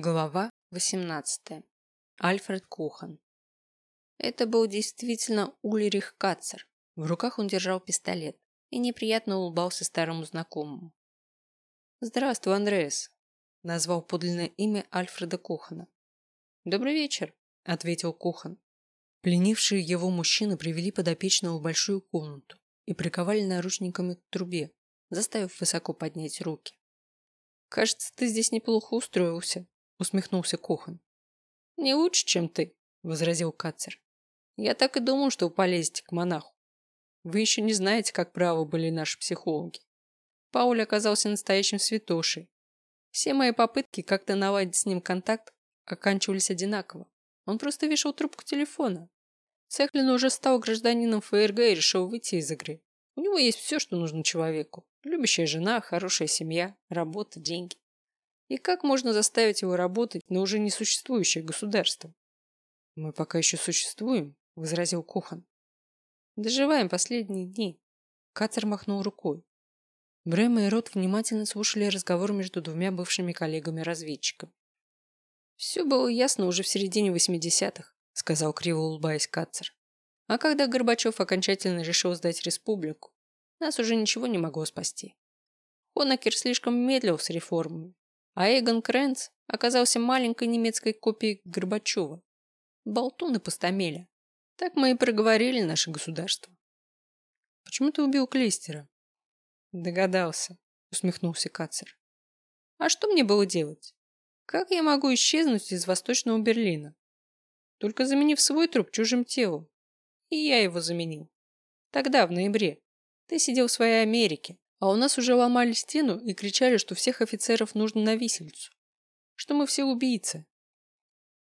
Глава 18. Альфред Кухан. Это был действительно Ульрих Кацер. В руках он держал пистолет и неприятно улыбался старому знакомому. «Здравствуй, Андреас», – назвал подлинное имя Альфреда Кухана. «Добрый вечер», – ответил Кухан. Пленившие его мужчины привели подопечного в большую комнату и приковали наручниками к трубе, заставив высоко поднять руки. «Кажется, ты здесь неплохо устроился», усмехнулся Кохан. Не лучше, чем ты, возразил Кацер. Я так и думал, что вы полезете к монаху. Вы еще не знаете, как правы были наши психологи. Пауль оказался настоящим святошей. Все мои попытки как-то наладить с ним контакт оканчивались одинаково. Он просто вешал трубку телефона. Цехлин уже стал гражданином ФРГ и решил выйти из игры. У него есть все, что нужно человеку. Любящая жена, хорошая семья, работа, деньги. И как можно заставить его работать на уже несуществующее государство? Мы пока еще существуем, возразил Кухан. Доживаем последние дни. Кацер махнул рукой. Брэма и Рот внимательно слушали разговор между двумя бывшими коллегами-разведчиками. «Все было ясно уже в середине 80-х», — сказал криво улыбаясь Кацер. «А когда Горбачев окончательно решил сдать республику, нас уже ничего не могло спасти. Хонекер слишком медлил с реформами, а Эгон Крэнц оказался маленькой немецкой копией Горбачева. Болтун и пустомеля. Так мы и проговорили наше государство. Почему ты убил Клейстера? Догадался, усмехнулся Кацер. А что мне было делать? Как я могу исчезнуть из Восточного Берлина? Только заменив свой труп чужим телом. И я его заменил. Тогда, в ноябре. Ты сидел в своей Америке, а у нас уже ломали стену и кричали, что всех офицеров нужно на висельцу. Что мы все убийцы.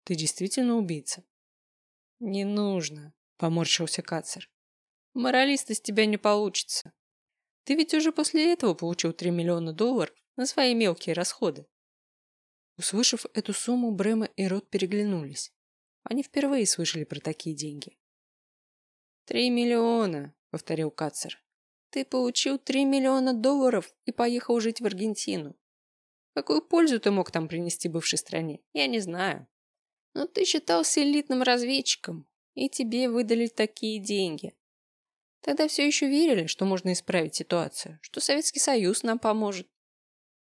Ты действительно убийца? Не нужно, поморщился Кацер. Моралист из тебя не получится. Ты ведь уже после этого получил 3 миллиона долларов на свои мелкие расходы. Услышав эту сумму, Брема и Рот переглянулись. Они впервые слышали про такие деньги. «Три миллиона», — повторил Кацер. Ты получил 3 миллиона долларов и поехал жить в Аргентину. Какую пользу ты мог там принести бывшей стране, я не знаю. Но ты считался элитным разведчиком, и тебе выдали такие деньги. Тогда все еще верили, что можно исправить ситуацию, что Советский Союз нам поможет.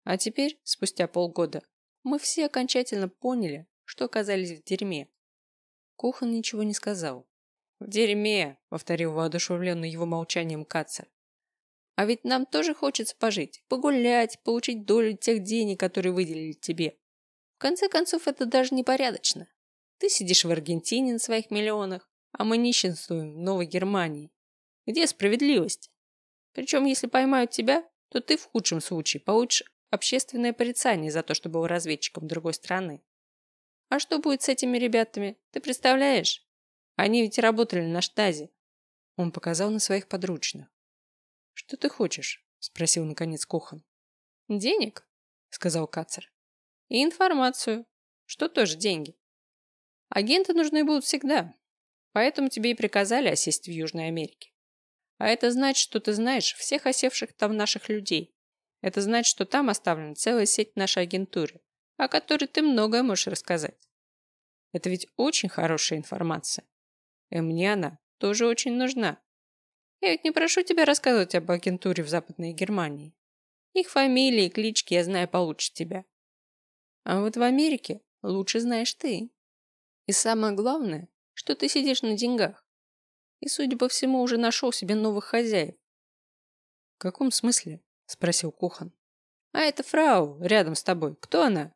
А теперь, спустя полгода, мы все окончательно поняли, что оказались в дерьме. Кухан ничего не сказал. «В дерьме», — повторил воодушевленный его молчанием Кацер. А ведь нам тоже хочется пожить, погулять, получить долю тех денег, которые выделили тебе. В конце концов, это даже непорядочно. Ты сидишь в Аргентине на своих миллионах, а мы нищенствуем в Новой Германии. Где справедливость? Причем, если поймают тебя, то ты в худшем случае получишь общественное порицание за то, что был разведчиком другой страны. А что будет с этими ребятами, ты представляешь? Они ведь работали на штазе. Он показал на своих подручных. «Что ты хочешь?» – спросил наконец Кохан. «Денег?» – сказал Кацер. «И информацию, что тоже деньги. Агенты нужны будут всегда, поэтому тебе и приказали осесть в Южной Америке. А это значит, что ты знаешь всех осевших там наших людей. Это значит, что там оставлена целая сеть нашей агентуры, о которой ты многое можешь рассказать. Это ведь очень хорошая информация. И мне она тоже очень нужна. Я ведь не прошу тебя рассказывать об агентуре в Западной Германии. Их фамилии и клички я знаю получше тебя. А вот в Америке лучше знаешь ты. И самое главное, что ты сидишь на деньгах. И, судя по всему, уже нашел себе новых хозяев. В каком смысле? Спросил Кухан. А это фрау рядом с тобой. Кто она?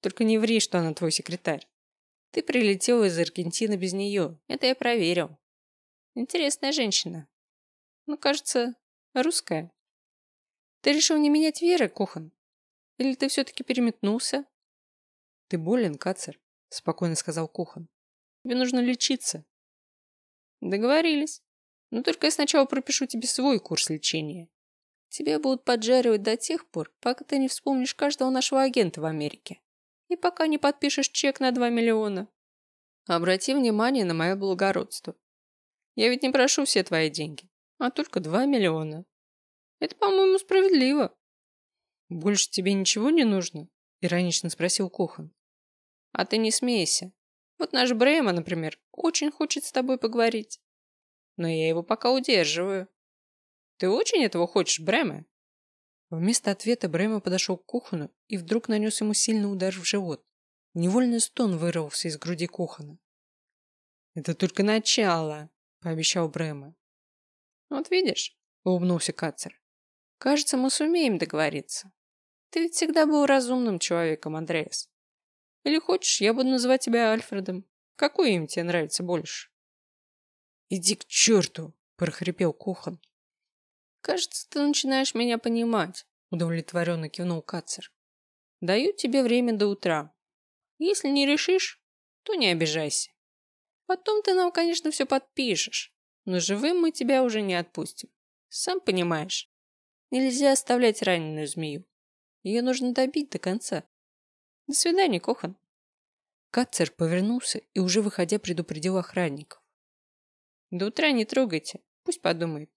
Только не ври, что она твой секретарь. Ты прилетел из Аргентины без нее. Это я проверил. Интересная женщина. Ну, кажется, русская. Ты решил не менять веры, Кохан? Или ты все-таки переметнулся? Ты болен, Кацер, спокойно сказал Кохан. Тебе нужно лечиться. Договорились. Но только я сначала пропишу тебе свой курс лечения. Тебя будут поджаривать до тех пор, пока ты не вспомнишь каждого нашего агента в Америке. И пока не подпишешь чек на 2 миллиона. Обрати внимание на мое благородство. Я ведь не прошу все твои деньги а только два миллиона. Это, по-моему, справедливо. Больше тебе ничего не нужно? Иронично спросил Кохан. А ты не смейся. Вот наш Брейма, например, очень хочет с тобой поговорить. Но я его пока удерживаю. Ты очень этого хочешь, Брэма? Вместо ответа Брэма подошел к Кухану и вдруг нанес ему сильный удар в живот. Невольный стон вырвался из груди Кухана. «Это только начало», — пообещал Брэма. «Вот видишь», — улыбнулся Кацер. «Кажется, мы сумеем договориться. Ты ведь всегда был разумным человеком, Андреас. Или хочешь, я буду называть тебя Альфредом? Какое имя тебе нравится больше?» «Иди к черту!» – прохрипел Кухан. «Кажется, ты начинаешь меня понимать», – удовлетворенно кивнул Кацер. «Даю тебе время до утра. Если не решишь, то не обижайся. Потом ты нам, конечно, все подпишешь, но живым мы тебя уже не отпустим. Сам понимаешь, нельзя оставлять раненую змею. Ее нужно добить до конца. До свидания, Кохан. Кацер повернулся и, уже выходя, предупредил охранников. До утра не трогайте, пусть подумает.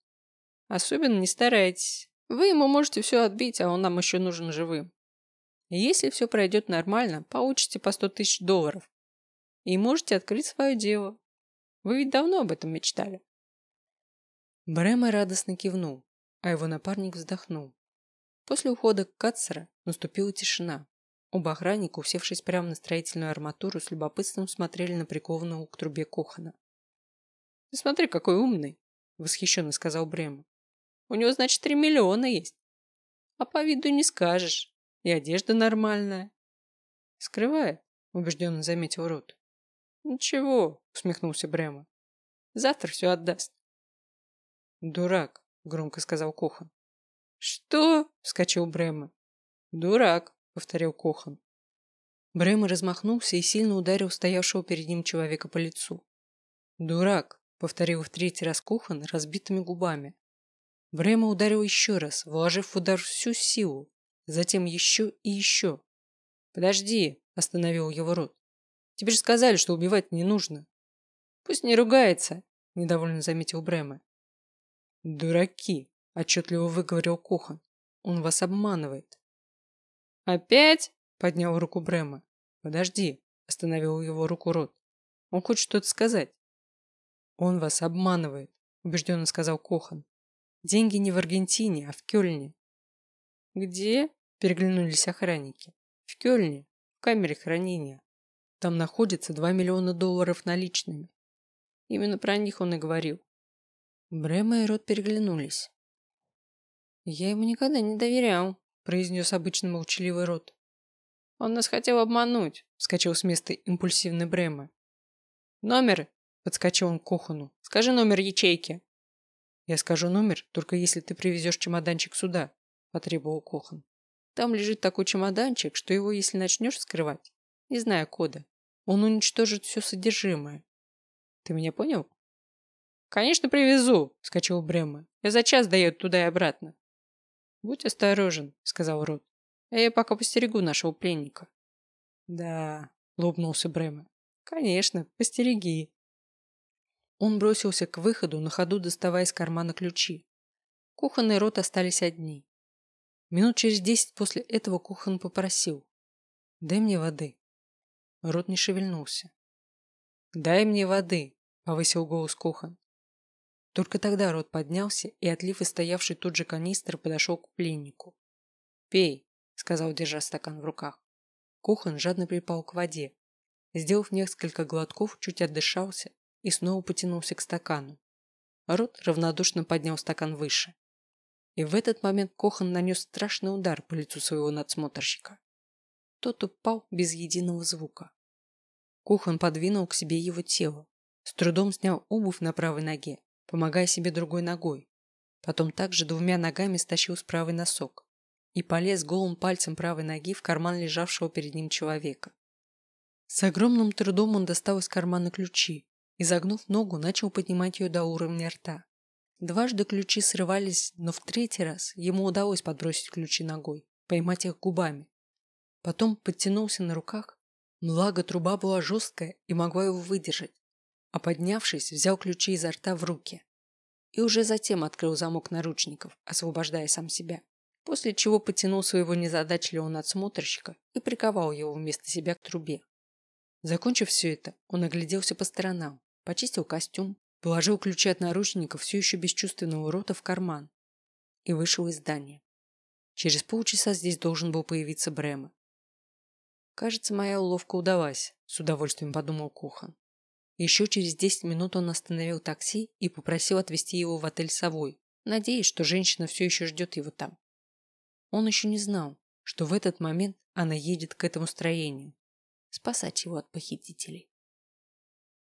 Особенно не старайтесь. Вы ему можете все отбить, а он нам еще нужен живым. Если все пройдет нормально, получите по сто тысяч долларов. И можете открыть свое дело. Вы ведь давно об этом мечтали. Брема радостно кивнул, а его напарник вздохнул. После ухода Катцера наступила тишина. Оба охранника, усевшись прямо на строительную арматуру, с любопытством смотрели на прикованного к трубе Кохана. «Ты смотри, какой умный!» — восхищенно сказал Брема. «У него, значит, три миллиона есть. А по виду не скажешь. И одежда нормальная». «Скрывает», — убежденно заметил Рот. «Ничего», — усмехнулся Брема. «Завтра все отдаст». «Дурак», — громко сказал Кохан. «Что?» – вскочил Брема. «Дурак», – повторил Кохан. Брема размахнулся и сильно ударил стоявшего перед ним человека по лицу. «Дурак», – повторил в третий раз Кохан разбитыми губами. Брема ударил еще раз, вложив в удар всю силу, затем еще и еще. «Подожди», – остановил его рот. «Тебе же сказали, что убивать не нужно». «Пусть не ругается», – недовольно заметил Брема. «Дураки», отчетливо выговорил Кохан. Он вас обманывает. Опять? Поднял руку Брема. Подожди, остановил его руку Рот. Он хочет что-то сказать. Он вас обманывает, убежденно сказал Кохан. Деньги не в Аргентине, а в Кёльне. Где? Переглянулись охранники. В Кёльне, в камере хранения. Там находится 2 миллиона долларов наличными. Именно про них он и говорил. Брема и Рот переглянулись. «Я ему никогда не доверял», – произнес обычно молчаливый рот. «Он нас хотел обмануть», – вскочил с места импульсивный Брема. «Номер?» – подскочил он к Кохану. «Скажи номер ячейки». «Я скажу номер, только если ты привезешь чемоданчик сюда», – потребовал Кохан. «Там лежит такой чемоданчик, что его, если начнешь вскрывать, не зная кода, он уничтожит все содержимое. Ты меня понял?» «Конечно, привезу», – вскочил Брема. «Я за час даю туда и обратно». «Будь осторожен», — сказал Рот. «А я пока постерегу нашего пленника». «Да», — лопнулся Брэма. «Конечно, постереги». Он бросился к выходу, на ходу доставая из кармана ключи. Кухан и Рот остались одни. Минут через десять после этого Кухан попросил. «Дай мне воды». Рот не шевельнулся. «Дай мне воды», — повысил голос Кухан. Только тогда рот поднялся, и, отлив и стоявший тут же канистр, подошел к пленнику. «Пей», — сказал, держа стакан в руках. Кухан жадно припал к воде. Сделав несколько глотков, чуть отдышался и снова потянулся к стакану. Рот равнодушно поднял стакан выше. И в этот момент Кохан нанес страшный удар по лицу своего надсмотрщика. Тот упал без единого звука. Кухан подвинул к себе его тело, с трудом снял обувь на правой ноге помогая себе другой ногой. Потом также двумя ногами стащил с правый носок и полез голым пальцем правой ноги в карман лежавшего перед ним человека. С огромным трудом он достал из кармана ключи и, загнув ногу, начал поднимать ее до уровня рта. Дважды ключи срывались, но в третий раз ему удалось подбросить ключи ногой, поймать их губами. Потом подтянулся на руках, благо труба была жесткая и могла его выдержать а поднявшись, взял ключи изо рта в руки. И уже затем открыл замок наручников, освобождая сам себя. После чего потянул своего незадачливого надсмотрщика и приковал его вместо себя к трубе. Закончив все это, он огляделся по сторонам, почистил костюм, положил ключи от наручников все еще бесчувственного рота в карман и вышел из здания. Через полчаса здесь должен был появиться Брема. Кажется, моя уловка удалась, с удовольствием подумал Кухан. Еще через десять минут он остановил такси и попросил отвезти его в отель «Совой», надеясь, что женщина все еще ждет его там. Он еще не знал, что в этот момент она едет к этому строению, спасать его от похитителей.